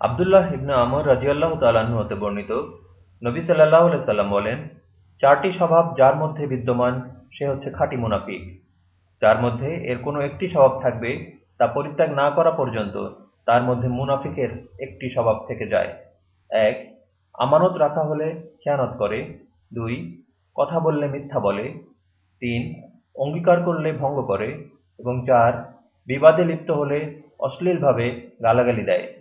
আবদুল্লাহ ইবনু আমর রাজিয়াল্লাহ তালাহ হতে বর্ণিত, নবী সাল্লাহ সাল্লাম বলেন, চারটি স্বভাব যার মধ্যে বিদ্যমান, সে হচ্ছে খাঁটি মুনাফিক। যার মধ্যে এর কোনো একটি স্বভাব থাকবে তা পরিত্যাগ না করা পর্যন্ত তার মধ্যে মুনাফিকের একটি স্বভাব থেকে যায়। এক, আমানত রাখা হলে খেয়ানত করে। দুই, কথা বললে মিথ্যা বলে। তিন, অঙ্গীকার করলে ভঙ্গ করে। এবং চার, বিবাদে লিপ্ত হলে অশ্লীলভাবে গালাগালি দেয়।